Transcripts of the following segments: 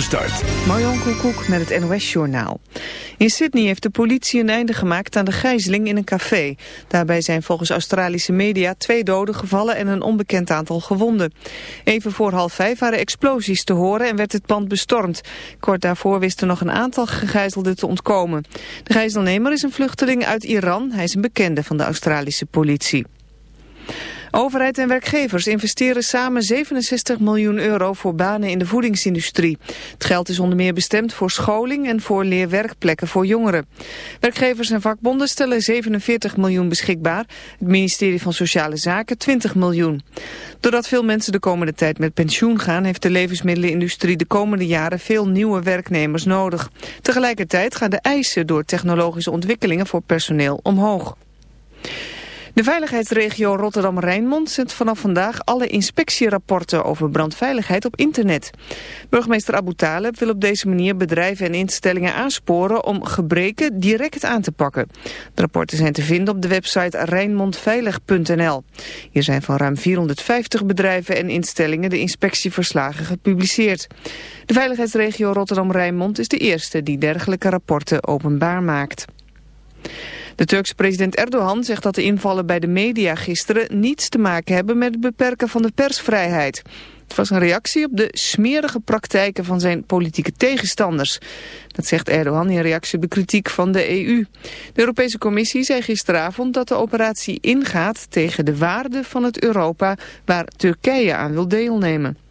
Start. Marjan Koekoek met het NOS-journaal. In Sydney heeft de politie een einde gemaakt aan de gijzeling in een café. Daarbij zijn volgens Australische media twee doden gevallen en een onbekend aantal gewonden. Even voor half vijf waren explosies te horen en werd het pand bestormd. Kort daarvoor wisten nog een aantal gegijzelden te ontkomen. De gijzelnemer is een vluchteling uit Iran. Hij is een bekende van de Australische politie. Overheid en werkgevers investeren samen 67 miljoen euro voor banen in de voedingsindustrie. Het geld is onder meer bestemd voor scholing en voor leerwerkplekken voor jongeren. Werkgevers en vakbonden stellen 47 miljoen beschikbaar. Het ministerie van Sociale Zaken 20 miljoen. Doordat veel mensen de komende tijd met pensioen gaan... heeft de levensmiddelenindustrie de komende jaren veel nieuwe werknemers nodig. Tegelijkertijd gaan de eisen door technologische ontwikkelingen voor personeel omhoog. De veiligheidsregio Rotterdam-Rijnmond zet vanaf vandaag alle inspectierapporten over brandveiligheid op internet. Burgemeester Abu Taleb wil op deze manier bedrijven en instellingen aansporen om gebreken direct aan te pakken. De rapporten zijn te vinden op de website rijnmondveilig.nl. Hier zijn van ruim 450 bedrijven en instellingen de inspectieverslagen gepubliceerd. De veiligheidsregio Rotterdam-Rijnmond is de eerste die dergelijke rapporten openbaar maakt. De Turkse president Erdogan zegt dat de invallen bij de media gisteren niets te maken hebben met het beperken van de persvrijheid. Het was een reactie op de smerige praktijken van zijn politieke tegenstanders. Dat zegt Erdogan in reactie op de kritiek van de EU. De Europese Commissie zei gisteravond dat de operatie ingaat tegen de waarden van het Europa waar Turkije aan wil deelnemen.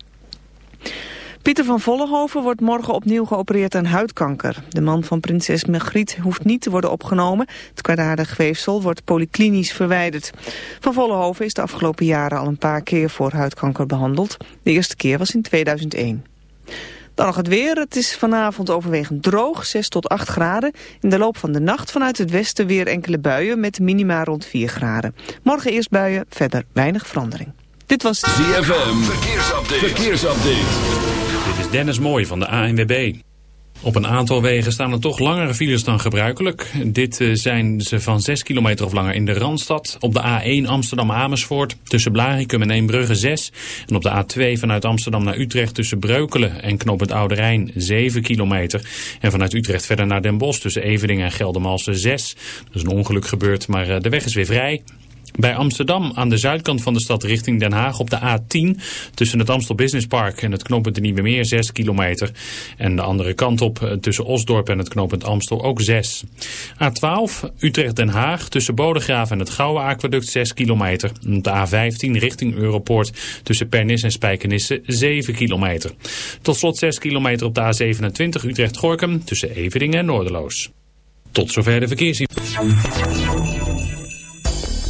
Pieter van Vollenhoven wordt morgen opnieuw geopereerd aan huidkanker. De man van prinses Margriet hoeft niet te worden opgenomen. Het kwaadaardig weefsel wordt polyklinisch verwijderd. Van Vollenhoven is de afgelopen jaren al een paar keer voor huidkanker behandeld. De eerste keer was in 2001. Dan nog het weer. Het is vanavond overwegend droog, 6 tot 8 graden. In de loop van de nacht vanuit het westen weer enkele buien met minima rond 4 graden. Morgen eerst buien, verder weinig verandering. Dit was ZFM. Verkeersupdate. Verkeersupdate. Dit is Dennis Mooij van de ANWB. Op een aantal wegen staan er toch langere files dan gebruikelijk. Dit eh, zijn ze van 6 kilometer of langer in de Randstad. Op de A1 Amsterdam-Amersfoort tussen Blarikum en Eembrugge 6. En op de A2 vanuit Amsterdam naar Utrecht tussen Breukelen en Knoop het Oude Rijn 7 kilometer. En vanuit Utrecht verder naar Den Bosch tussen Eveningen en Geldermalsen 6. Er is een ongeluk gebeurd, maar eh, de weg is weer vrij. Bij Amsterdam aan de zuidkant van de stad richting Den Haag op de A10 tussen het Amstel Business Park en het knooppunt de Nieuwe Meer 6 kilometer. En de andere kant op eh, tussen Osdorp en het knooppunt Amstel ook 6. A12 Utrecht-Den Haag tussen Bodegraaf en het Gouwe Aquaduct 6 kilometer. De A15 richting Europoort tussen Pernis en Spijkenisse 7 kilometer. Tot slot 6 kilometer op de A27 Utrecht-Gorkum tussen Everdingen en Noorderloos. Tot zover de verkeersinformatie.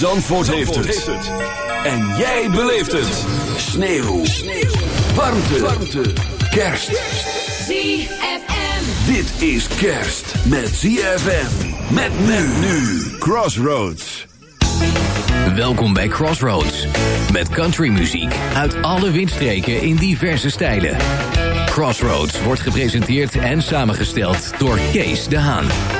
Zandvoort, heeft, het. En jij beleeft het. Sneeuw. Warmte. Warmte. Kerst. ZFM. Dit is kerst met ZFM. Met men nu. Crossroads. Welkom bij Crossroads. Met countrymuziek uit alle windstreken in diverse stijlen. Crossroads wordt gepresenteerd en samengesteld door Kees de Haan.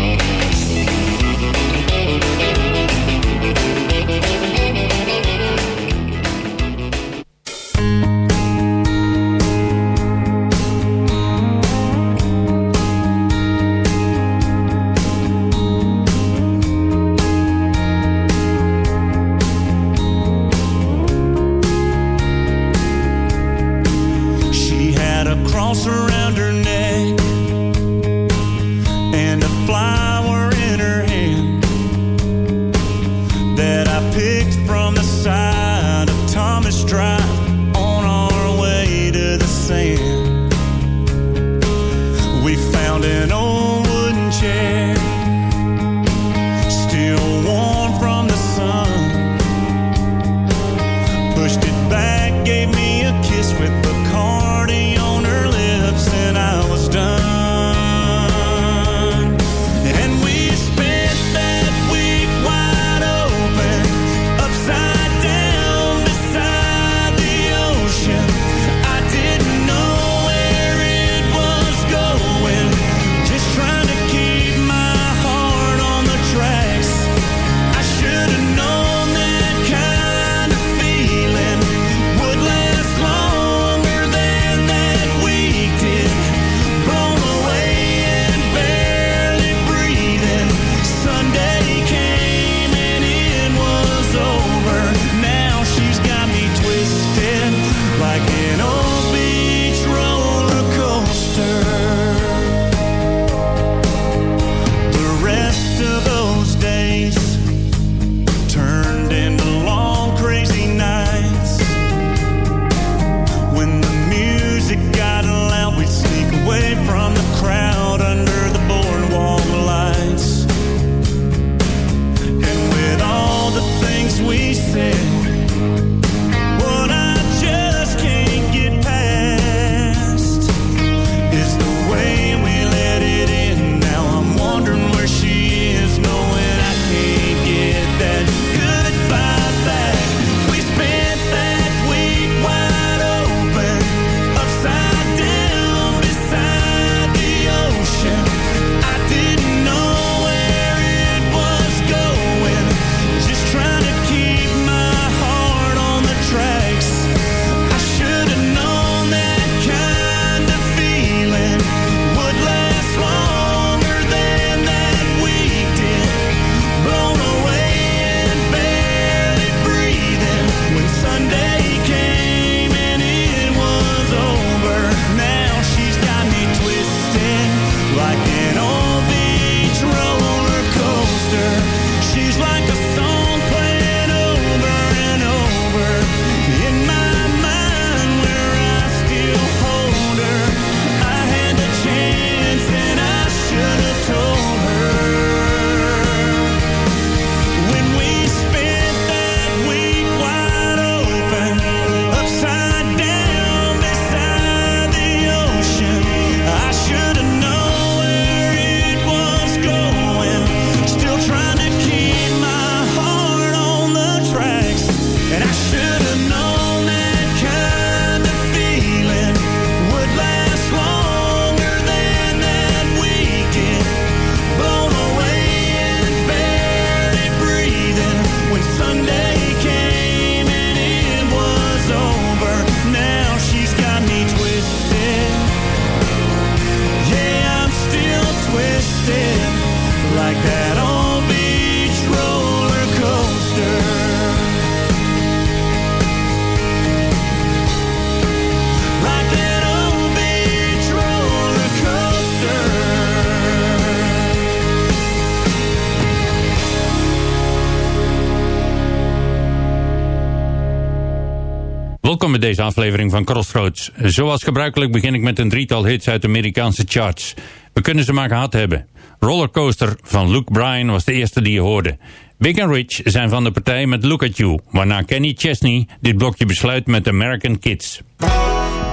aflevering van Crossroads. Zoals gebruikelijk begin ik met een drietal hits uit de Amerikaanse charts. We kunnen ze maar gehad hebben. Rollercoaster van Luke Bryan was de eerste die je hoorde. Big and Rich zijn van de partij met Look At You... waarna Kenny Chesney dit blokje besluit met American Kids.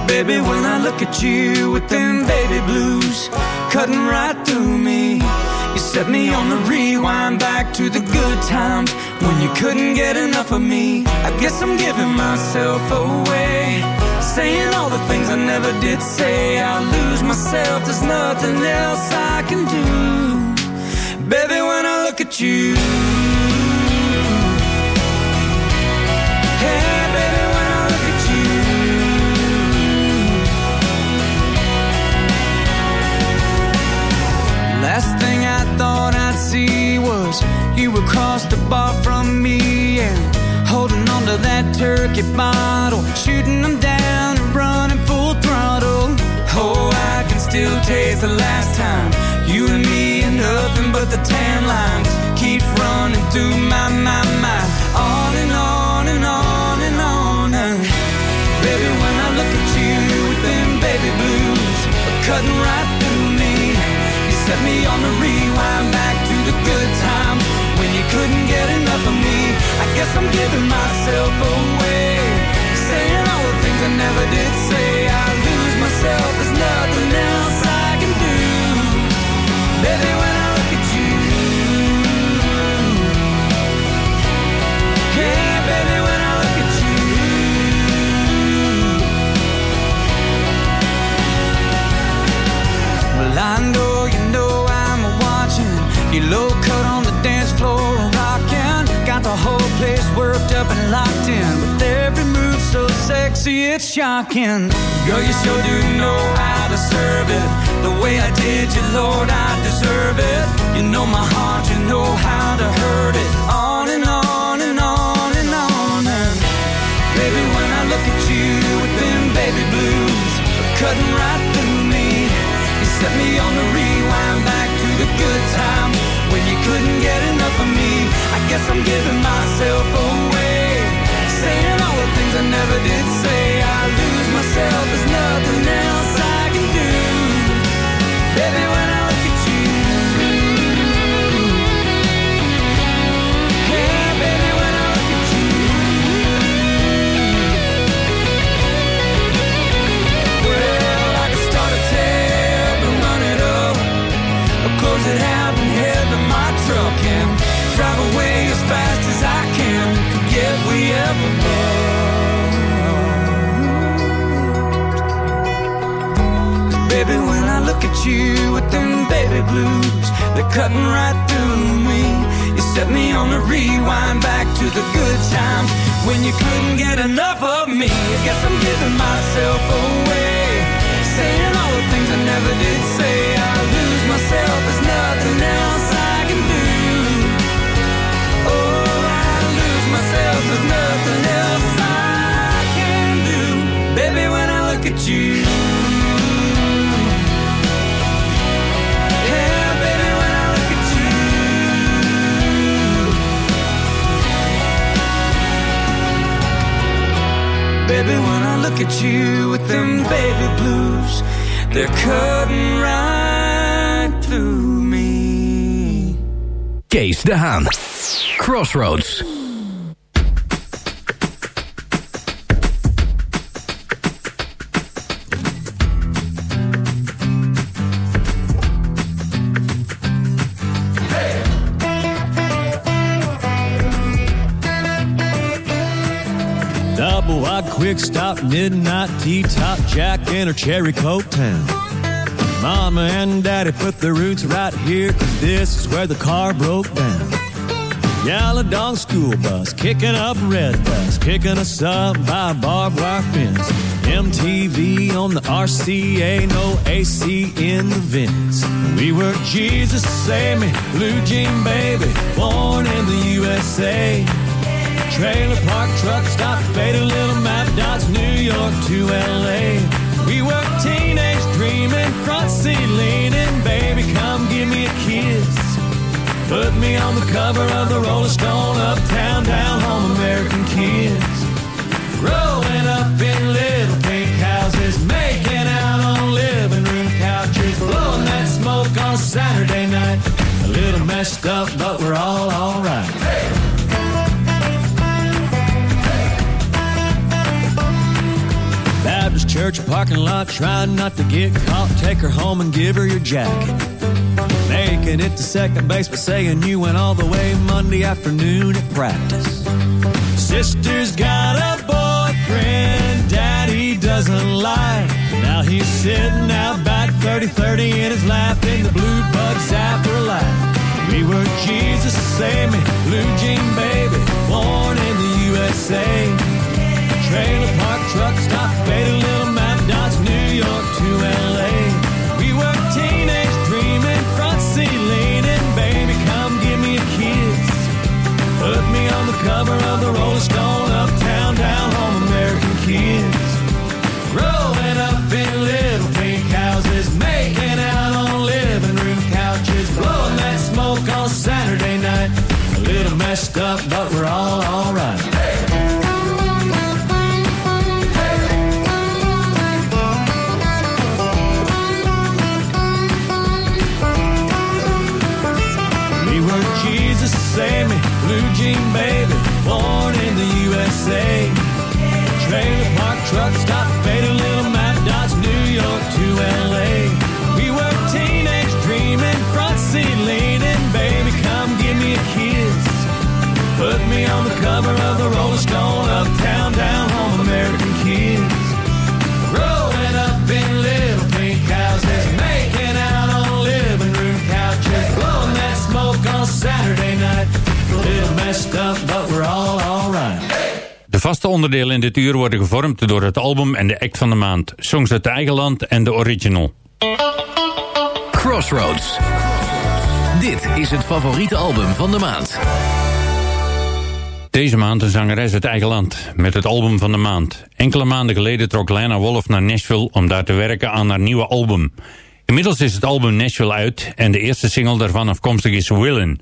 Baby, when I look at you baby blues... cutting right through me... You set me on the rewind back to the good times when you couldn't get enough of me. I guess I'm giving myself away, saying all the things I never did say. I lose myself, there's nothing else I can do. Baby, when I look at you across the bar from me and holding onto that turkey bottle, shooting them down and running full throttle. Oh, I can still taste the last time you and me and nothing but the tan lines keep running through my my my. Guess I'm giving myself away, saying all the things I never did say. Sexy, it's shocking. Girl, you sure do know how to serve it. The way I did you, Lord, I deserve it. You know my heart, you know how to hurt it. When you couldn't get enough of me. I guess I'm giving myself away, saying all the things I never did at you with them baby blues, they're cutting right through me. Kees de Haan. Crossroads. Double wide quick stop, midnight tea top, Jack and her cherry coke town. Mama and daddy put their roots right here, cause this is where the car broke down. Dog school bus, kicking up red dust, picking us up by barbed wire fence. MTV on the RCA, no AC in the vents. We were Jesus Sammy, blue jean baby, born in the USA. Trailer park truck stop, faded little map dots, New York to LA. We were teenage dreaming, front seat leaning, baby, come give me a kiss. Put me on the cover of the Rolling Stone, uptown, down home, American kids. Growing up in little pink houses, making out on living room couches, blowing that smoke on Saturday night. A little messed up, but we're all alright. Baptist church parking lot, trying not to get caught. Take her home and give her your jacket. Making it to second base, but saying you went all the way Monday afternoon at practice. Sister's got a boyfriend, daddy doesn't like. Now he's sitting out back 30-30 in his lap in the blue bug zapper light. We were Jesus, save me, blue jean baby, born in the USA trailer park, truck stop, faded little map, Dodge, New York to LA. We were teenage dreaming, front seat leaning, baby, come give me a kiss. Put me on the cover of the Rolling Stone, uptown, down home, American kids. Growing up in little pink houses, making out on living room couches, blowing that smoke on Saturday night. A little messed up, but Vaste onderdelen in dit uur worden gevormd door het album en de act van de maand. Songs uit eigen land en de original. Crossroads. Dit is het favoriete album van de maand. Deze maand een zangeres uit eigen land, met het album van de maand. Enkele maanden geleden trok Lana Wolf naar Nashville om daar te werken aan haar nieuwe album. Inmiddels is het album Nashville uit en de eerste single daarvan afkomstig is Willen.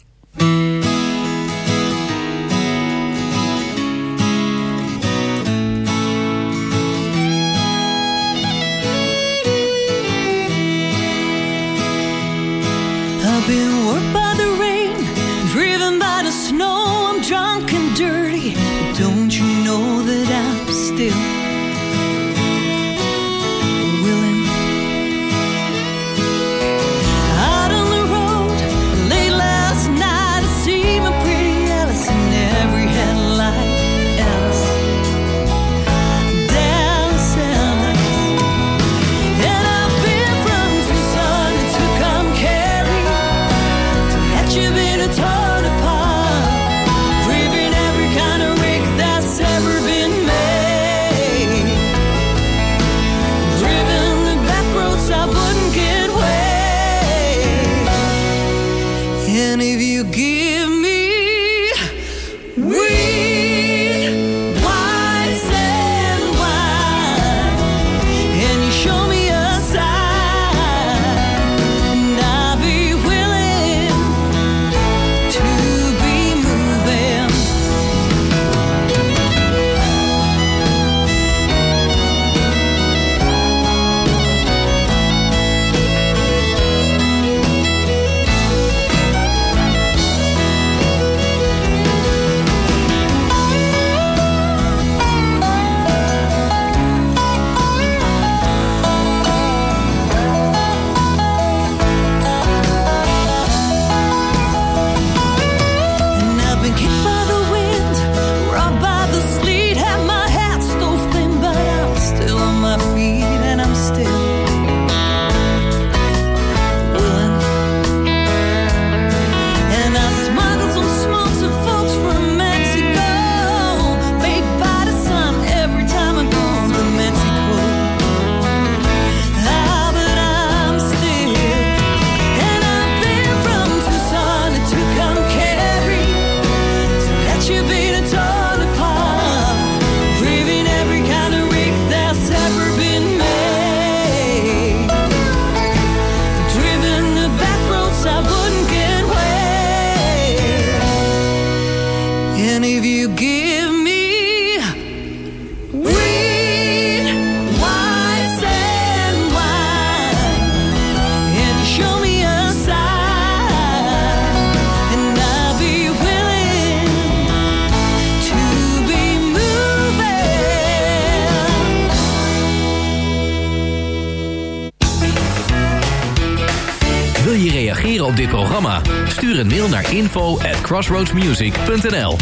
Stuur een mail naar info at crossroadsmusic.nl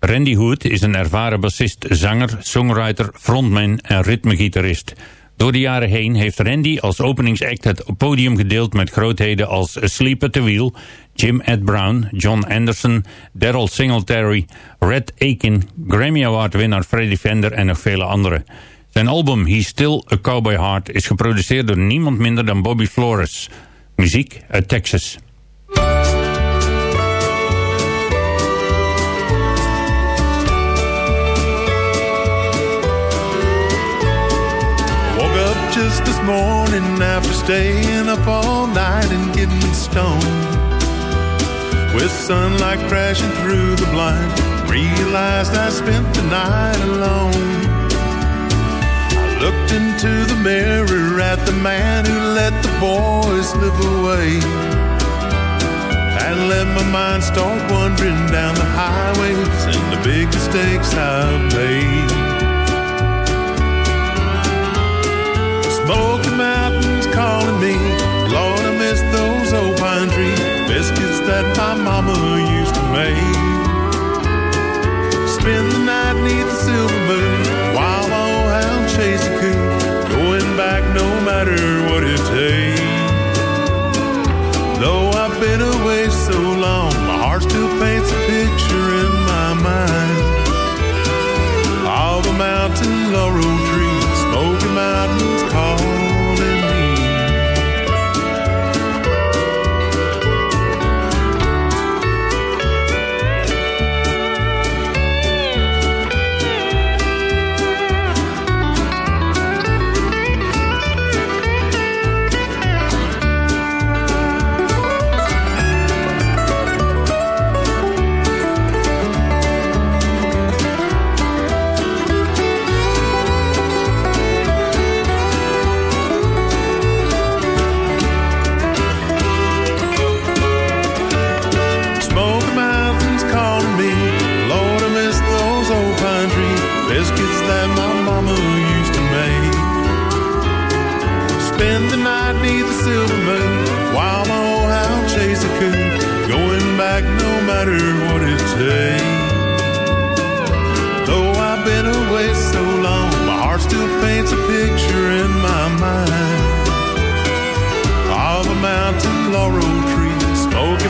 Randy Hood is een ervaren bassist, zanger, songwriter, frontman en ritmegitarist. Door de jaren heen heeft Randy als openingsact het podium gedeeld met grootheden als Sleep at the Wheel, Jim Ed Brown, John Anderson, Daryl Singletary, Red Aiken, Grammy Award winnaar Freddie Fender en nog vele anderen. Zijn album He's Still a Cowboy Heart is geproduceerd door niemand minder dan Bobby Flores. Muziek uit Texas. morning after staying up all night and getting stoned. With sunlight crashing through the blind, realized I spent the night alone. I looked into the mirror at the man who let the boys slip away. And let my mind start wandering down the highways and the big mistakes I've made. Smoky Mountains calling me. Lord, I miss those old pine tree biscuits that my mama used to make. Spend the night neath the silver moon while my old hound chase a coon. Going back no matter what it takes. Though I've been away so long, my heart still paints a picture in my mind of a mountain laurel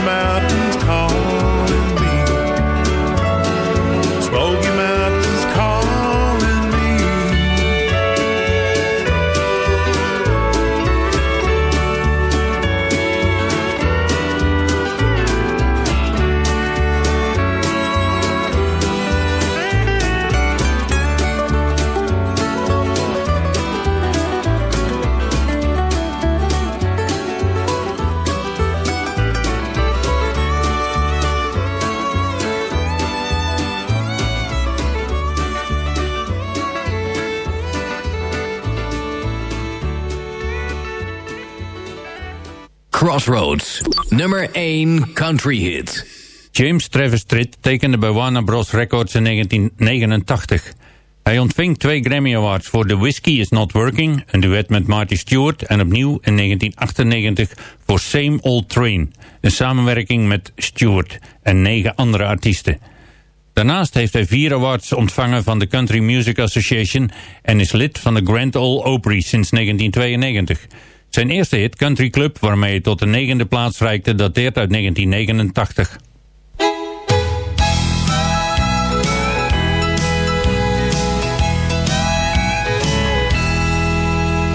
smoky Crossroads, nummer 1 country hit. James Travis Tritt tekende bij Warner Bros. Records in 1989. Hij ontving twee Grammy Awards voor The Whiskey Is Not Working, een duet met Marty Stewart, en opnieuw in 1998 voor Same Old Train, een samenwerking met Stewart en negen andere artiesten. Daarnaast heeft hij vier awards ontvangen van de Country Music Association en is lid van de Grand Ole Opry sinds 1992. Zijn eerste hit, Country Club, waarmee hij tot de negende plaats reikte, dateert uit 1989.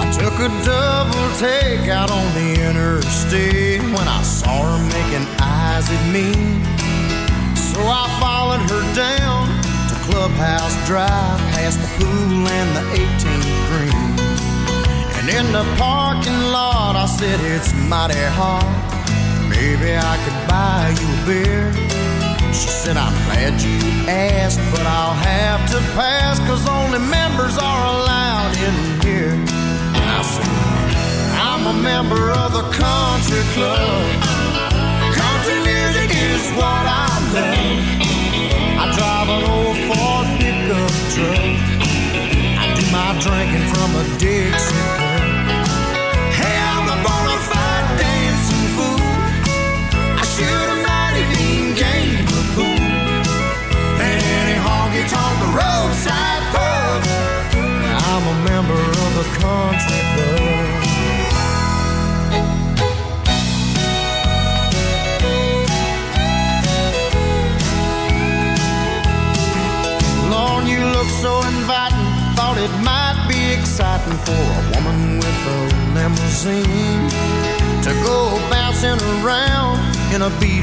I took a double take out on the interstate when I saw her making eyes at me. So I followed her down to Clubhouse Drive, past the pool and the 18th green. And in the parking lot, I said, It's mighty hot. Maybe I could buy you a beer. She said, I'm glad you asked, but I'll have to pass, cause only members are allowed in here. And I said, I'm a member of the country club. Country music is what I love. I drive an old Ford pickup truck. I do my drinking from a Dixie cup.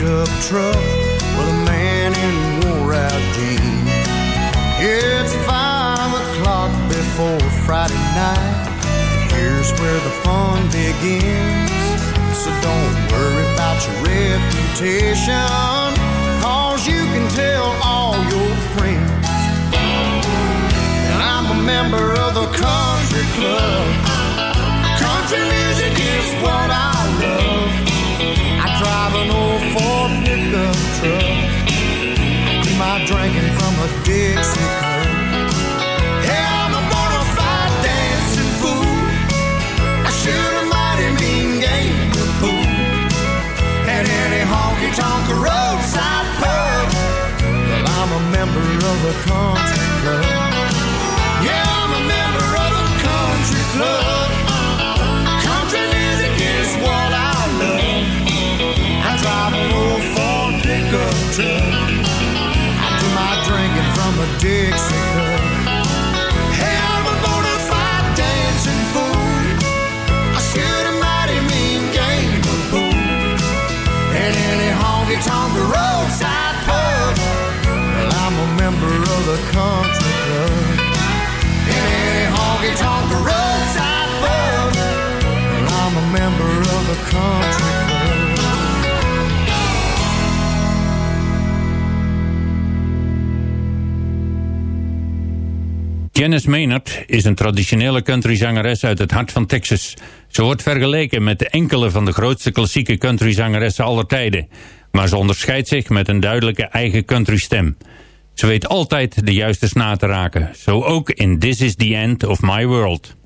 In a beat up truck with a man in wore out jeans. It's five o'clock before Friday night. Here's where the fun begins. So don't worry about your reputation, cause you can tell all your friends. And I'm a member of the country club. Country music is what I love. Drive an old Ford pickup truck. Do my drinking from a Dixie cup. Hey, I'm a bona fide dancing fool. I shoot a mighty mean game pool. At any honky tonk roadside pub. Well, I'm a member of the country club. Pickup truck. I do my drinking from a Dixie cup. Hey, I'm a bona fide dancing fool. I shoot a mighty mean game of pool. At any honky tonk roadside pub. Well, I'm a member of the country club. At any honky tonk roadside pub. Well, I'm a member of the country Janice Maynard is een traditionele countryzangeres uit het hart van Texas. Ze wordt vergeleken met enkele van de grootste klassieke countryzangeressen aller tijden. Maar ze onderscheidt zich met een duidelijke eigen countrystem. Ze weet altijd de juiste snaar te raken. Zo ook in This is the End of My World.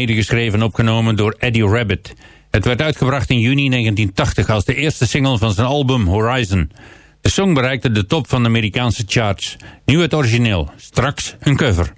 Medegeschreven en opgenomen door Eddie Rabbit. Het werd uitgebracht in juni 1980 als de eerste single van zijn album Horizon. De song bereikte de top van de Amerikaanse charts. Nu het origineel, straks een cover.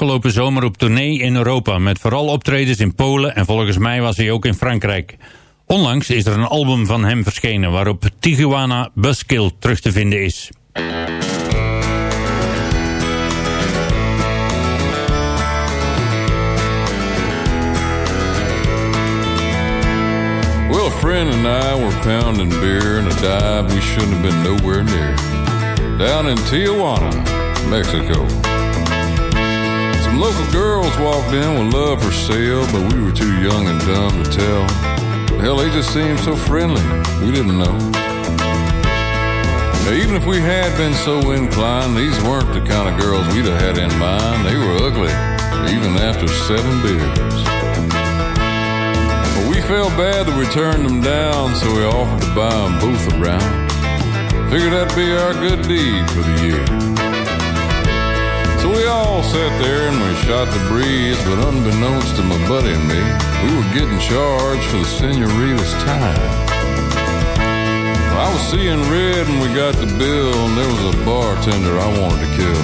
Afgelopen zomer op tournee in Europa... met vooral optredens in Polen en volgens mij was hij ook in Frankrijk. Onlangs is er een album van hem verschenen... waarop Tijuana Buskill terug te vinden is. Well, a friend and I were pounding beer in a dive we shouldn't have been nowhere near. Down in Tijuana, Mexico. Local girls walked in with love for sale, but we were too young and dumb to tell. Hell, they just seemed so friendly, we didn't know. Now, even if we had been so inclined, these weren't the kind of girls we'd have had in mind. They were ugly, even after seven beers. But we felt bad that we turned them down, so we offered to buy them both around. Figured that'd be our good deed for the year. So we all sat there and we shot the breeze, but unbeknownst to my buddy and me, we were getting charged for the senorita's time. I was seeing red when we got the bill, and there was a bartender I wanted to kill.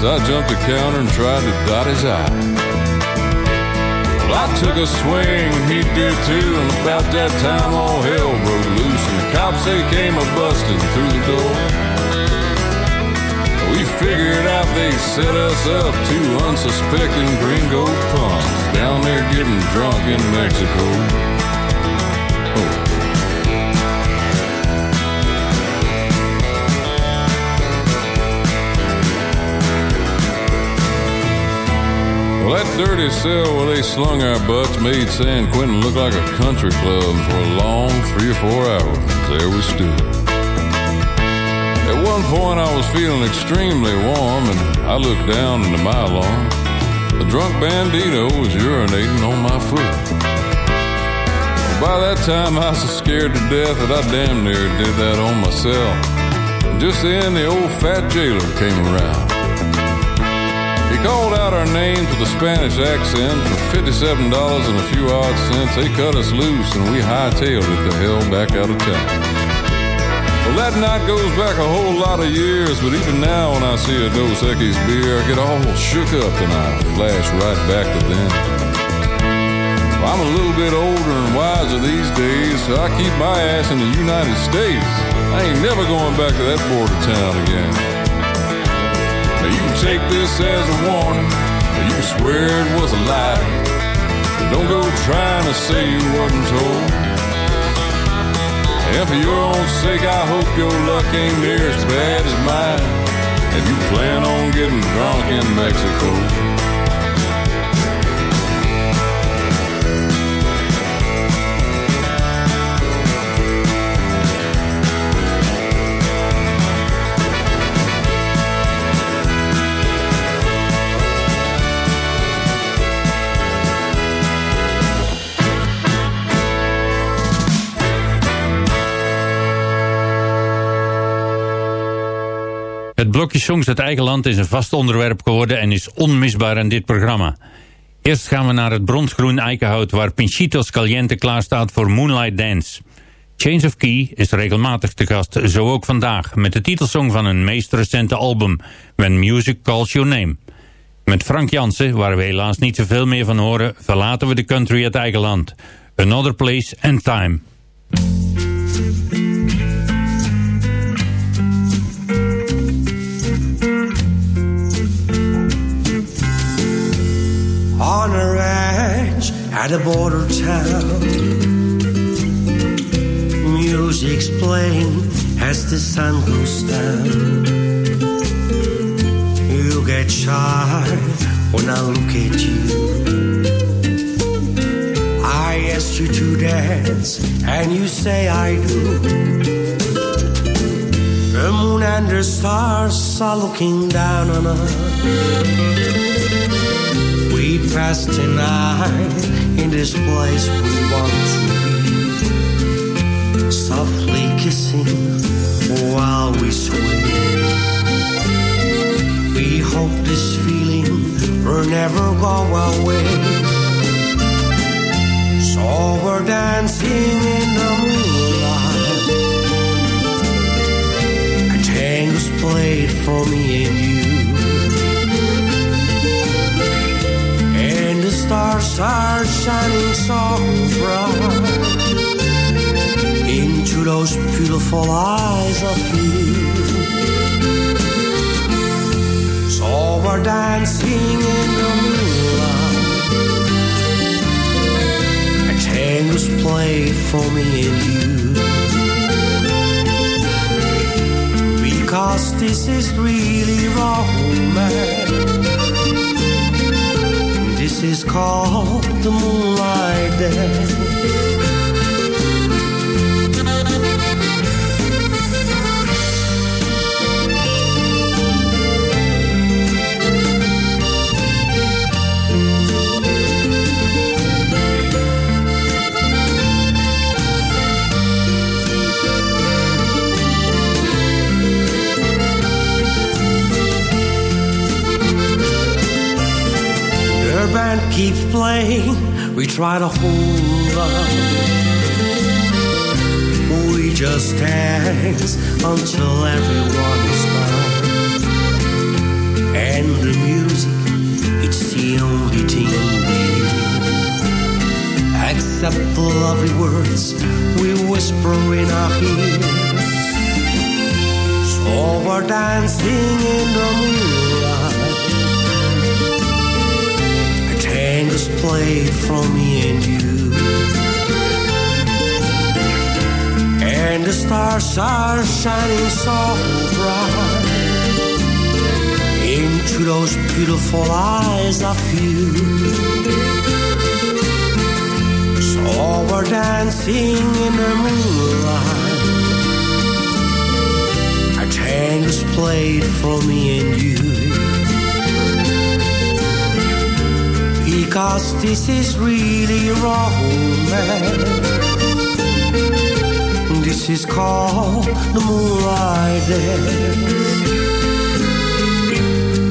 So I jumped the counter and tried to dot his eye. Well, I took a swing, he did too, and about that time all hell broke loose, and the cops they came a busting through the door. Figured out they set us up, two unsuspecting gringo punks down there getting drunk in Mexico. Oh. Well, that dirty cell where they slung our butts made San Quentin look like a country club for a long three or four hours. There we stood. One point, I was feeling extremely warm, and I looked down into my alarm. The drunk bandito was urinating on my foot. By that time, I was so scared to death that I damn near did that on myself. Just then, the old fat jailer came around. He called out our names with a Spanish accent. For $57 and a few odd cents, they cut us loose and we hightailed it the hell back out of town. Well, that night goes back a whole lot of years, but even now when I see a Dos Equis beer, I get all shook up and I flash right back to then. I'm a little bit older and wiser these days, so I keep my ass in the United States. I ain't never going back to that border town again. Now you can take this as a warning, or you can swear it was a lie. Don't go trying to say you wasn't told. And for your own sake, I hope your luck ain't near as bad as mine. And you plan on getting drunk in Mexico. Blokje songs uit eigen land is een vast onderwerp geworden en is onmisbaar in dit programma. Eerst gaan we naar het bronsgroen eikenhout waar Pinchitos Caliente klaarstaat voor Moonlight Dance. Change of Key is regelmatig te gast, zo ook vandaag, met de titelsong van hun meest recente album, When Music Calls Your Name. Met Frank Jansen, waar we helaas niet zoveel meer van horen, verlaten we de country uit eigen land. Another Place and Time. On a ranch at a border town. Music's playing as the sun goes down. You get shy when I look at you. I ask you to dance, and you say I do. The moon and the stars are looking down on us. We passed the night in this place we want to be. Softly kissing while we sway. We hope this feeling will never go away. So we're dancing in the moonlight. A tango's played for me and you. Stars are shining so bright into those beautiful eyes of you. So we're dancing in the moonlight. A tango's played for me and you. Because this is really romance. This is called the moonlight dance. Band keeps playing, we try to hold on. We just dance until everyone is gone. And the music, it's the only thing we hear. Except the lovely words we whisper in our ears. So we're dancing in the moonlight. A tango's played for me and you. And the stars are shining so bright into those beautiful eyes of you. So we're dancing in the moonlight. A tangle's played for me and you. Because this is really romance. This is called the moonlight dance.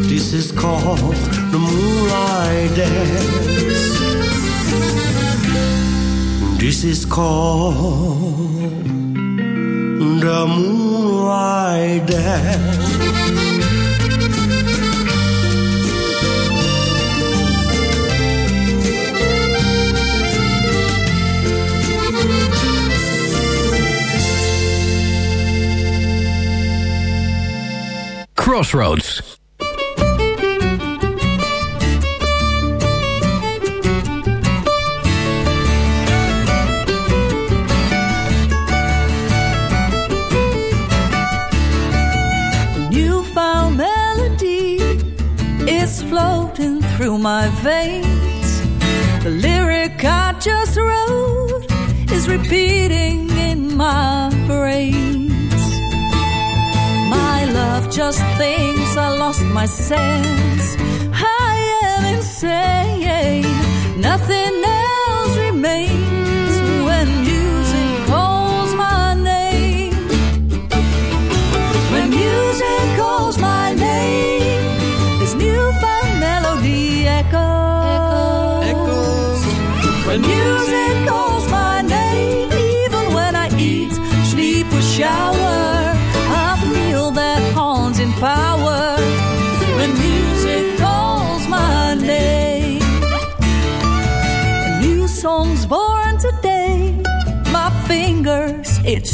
This is called the moonlight dance. This is called the moonlight dance. Crossroads. newfound melody is floating through my veins. The lyric I just wrote is repeating in my brains. Just thinks I lost my sense. I am insane. Nothing else remains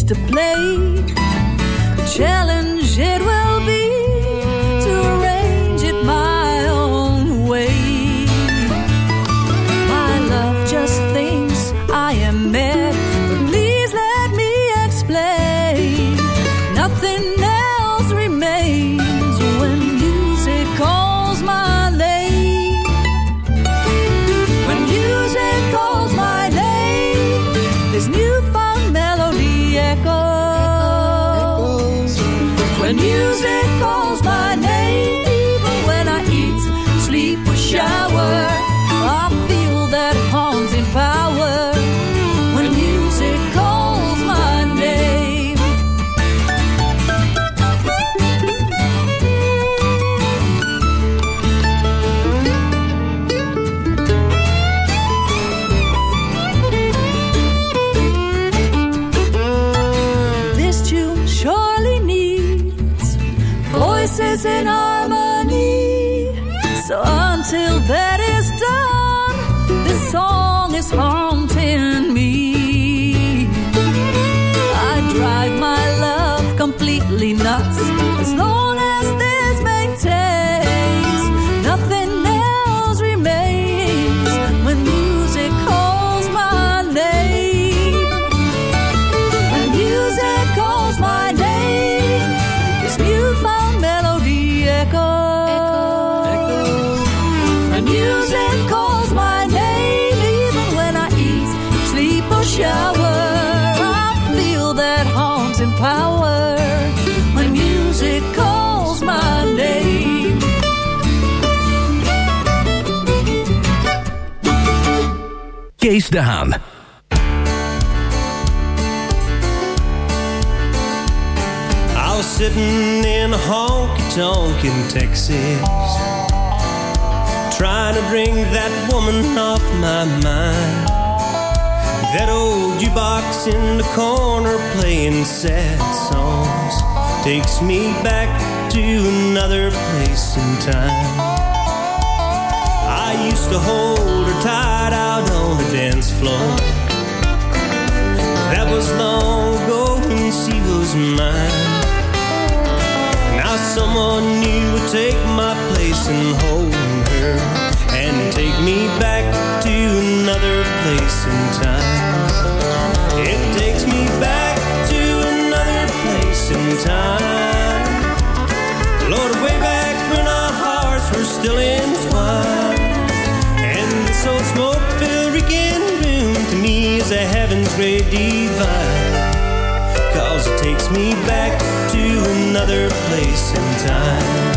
to play. The challenge So until that is done, this song is haunting de Haan. I was sitting in a honky tonk in Texas, trying to bring that woman off my mind. That old jukebox in the corner playing sad songs takes me back to another place in time. I used to hold her tight out dance floor. That was long ago when she was mine. Now someone new would take my place and hold her and take me back to another place in time. It takes me back to another place in time. Lord, way back when our hearts a heaven's great divine. Cause it takes me back to another place and time.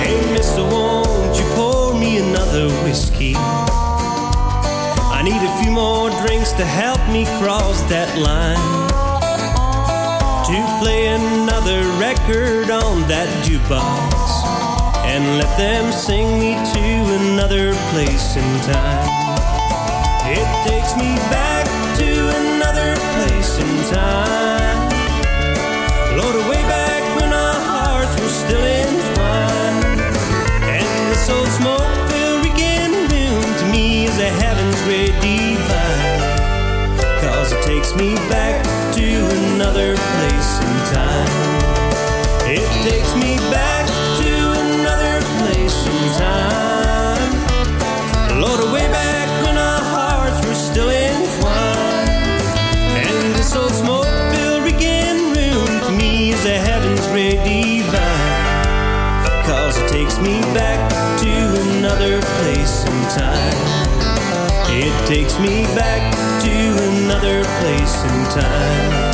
Hey, mister, won't you pour me another whiskey? I need a few more drinks to help me cross that line. To play another record on that jukebox and let them sing me to another place in time. It takes me back to another place in time. Lord, way back when our hearts were still entwined. And this old smoke-filled weekend room to me is a heaven's great divine. Cause it takes me back to another place in time. Takes me back to another place in time.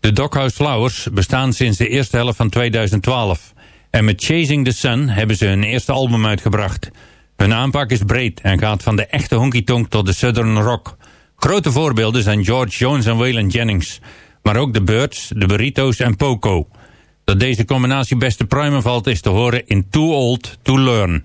De Doghouse Flowers bestaan sinds de eerste helft van 2012. En met Chasing the Sun hebben ze hun eerste album uitgebracht. Hun aanpak is breed en gaat van de echte honky-tonk tot de southern rock. Grote voorbeelden zijn George Jones en Waylon Jennings. Maar ook de Birds, de Burritos en Poco. Dat deze combinatie best te pruimen valt is te horen in Too Old to Learn.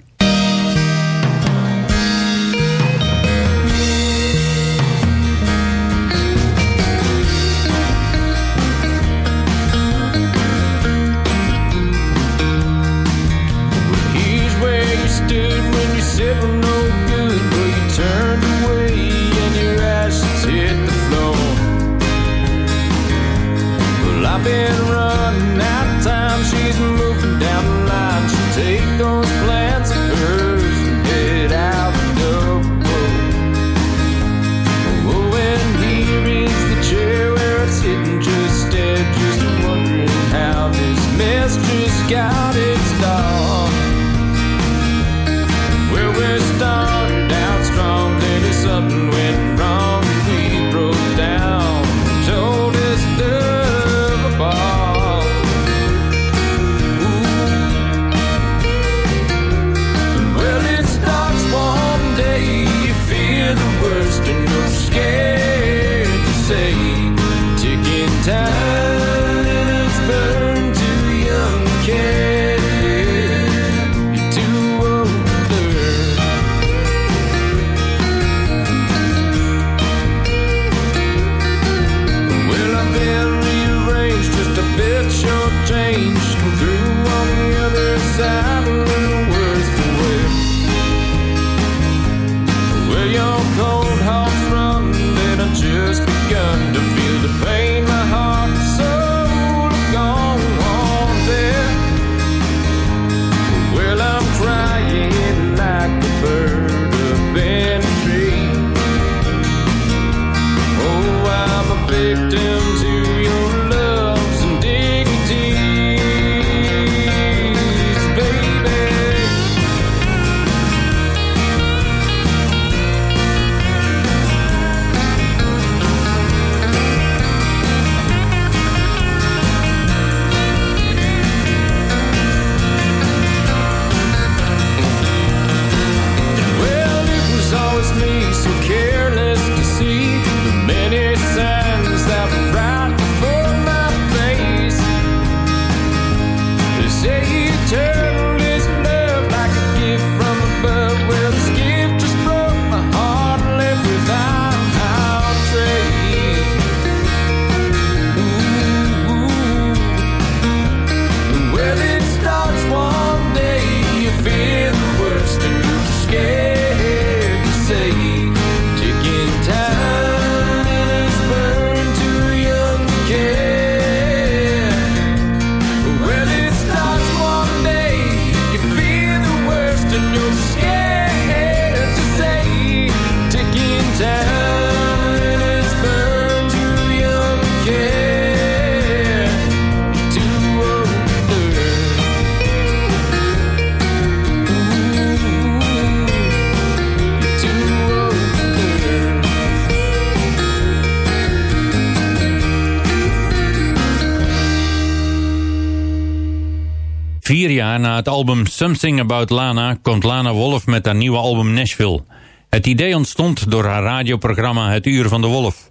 Het album Something About Lana komt Lana Wolf met haar nieuwe album Nashville. Het idee ontstond door haar radioprogramma Het Uur van de Wolf.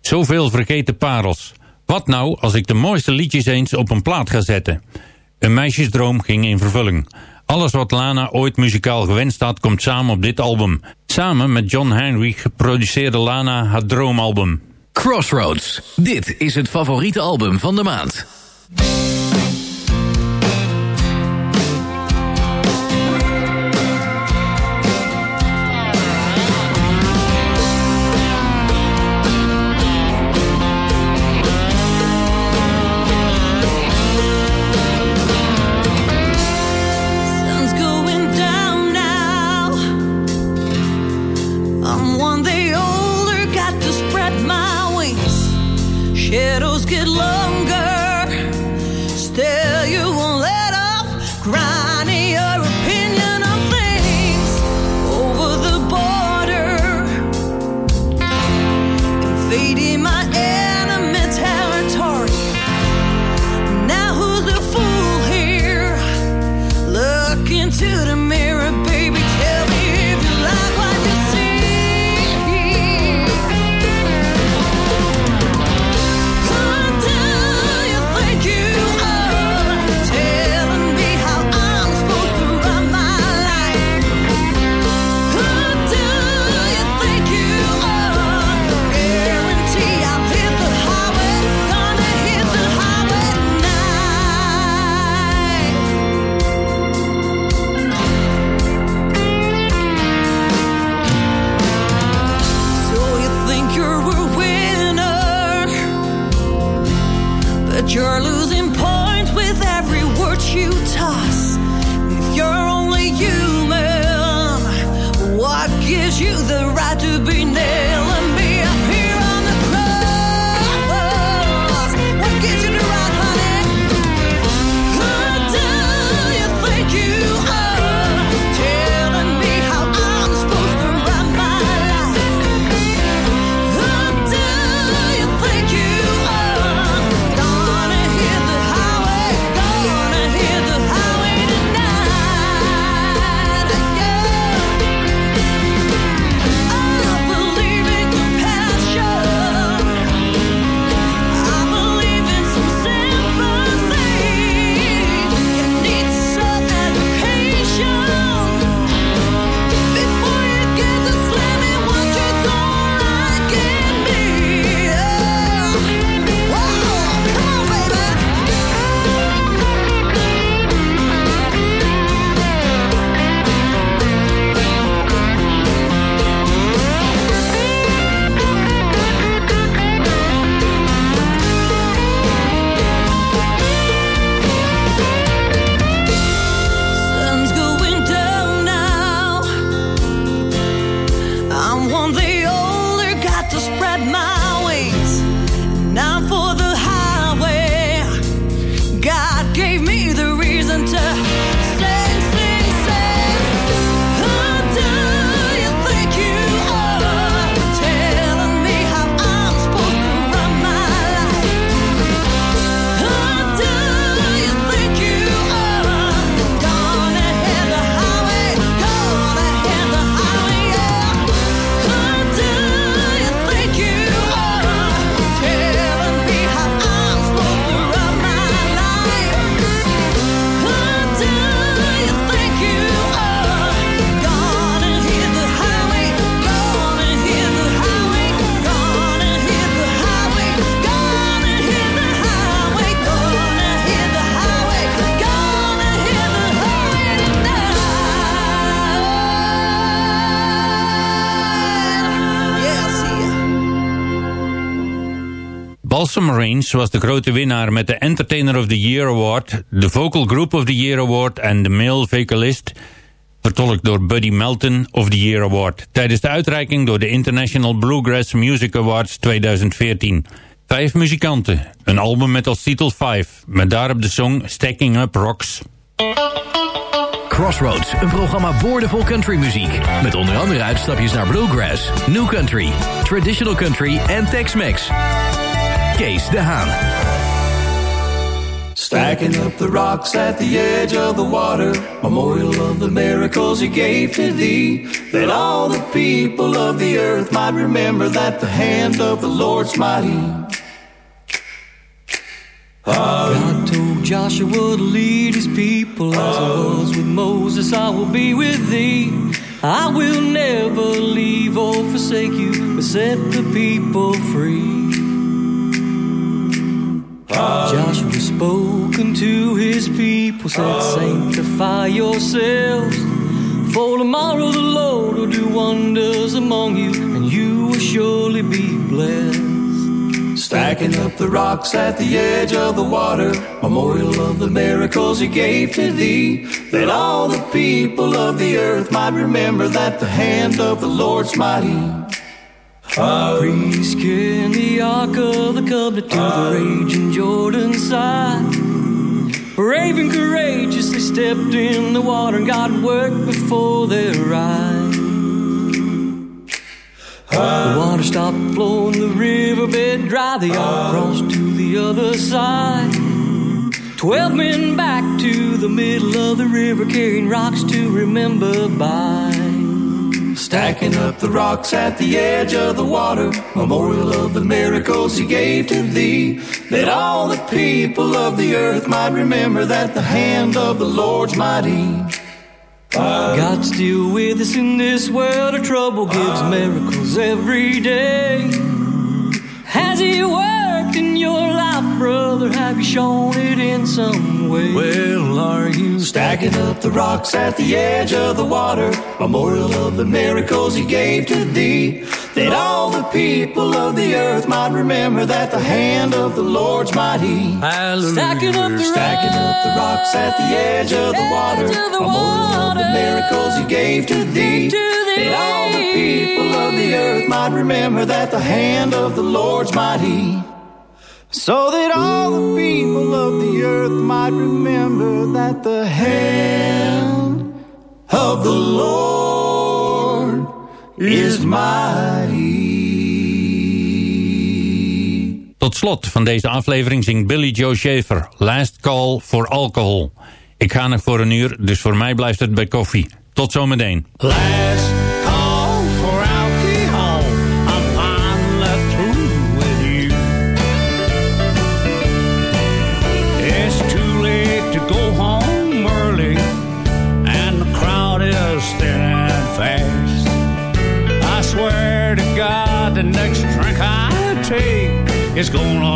Zoveel vergeten parels. Wat nou als ik de mooiste liedjes eens op een plaat ga zetten? Een meisjesdroom ging in vervulling. Alles wat Lana ooit muzikaal gewenst had, komt samen op dit album. Samen met John Heinrich produceerde Lana haar droomalbum. Crossroads. Dit is het favoriete album van de maand. You the Range was de grote winnaar met de Entertainer of the Year Award, de Vocal Group of the Year Award en de Male Vocalist, vertolkt door Buddy Melton of the Year Award, tijdens de uitreiking door de International Bluegrass Music Awards 2014. Vijf muzikanten, een album met als titel Five, met daarop de song Stacking Up Rocks. Crossroads, een programma boordevol countrymuziek. Met onder andere uitstapjes naar bluegrass, new country, traditional country en Tex-Mex. Kees de Haan. Stacking up the rocks at the edge of the water, memorial of the miracles he gave to thee, that all the people of the earth might remember that the hand of the Lord's mighty. God told Joshua to lead his people as I was with Moses, I will be with thee. I will never leave or forsake you, but set the people free. Joshua spoke unto his people, said, Sanctify yourselves, for tomorrow the Lord will do wonders among you, and you will surely be blessed. Stacking up the rocks at the edge of the water, memorial of the miracles he gave to thee, that all the people of the earth might remember that the hand of the Lord's mighty. Um, Priests carrying the ark of the covenant to the um, raging Jordan side. Brave and courageous, they stepped in the water, and God worked before their eyes. The um, water stopped flowing, the riverbed dry, they all crossed to the other side. Twelve men back to the middle of the river, carrying rocks to remember by. Stacking up the rocks at the edge of the water, memorial of the miracles he gave to thee, that all the people of the earth might remember that the hand of the Lord's mighty. God's still with us in this world of trouble, gives miracles every day. Has He worked your life, brother? Have you shown it in some way? Well, are you stacking up the rocks at the edge of the water? Memorial of the miracles he gave to thee, that all the people of the earth might remember that the hand of the Lord's mighty. Hallelujah. Stacking up the stacking up the rocks at the edge of the water. Memorial of the miracles he gave to thee, that all the people of the earth might remember that the hand of the Lord's mighty. So that all the people of the earth might remember that the hand of the Lord is mighty. Tot slot van deze aflevering zingt Billy Joe Schaefer Last Call for Alcohol. Ik ga nog voor een uur, dus voor mij blijft het bij koffie. Tot zometeen. Last is gonna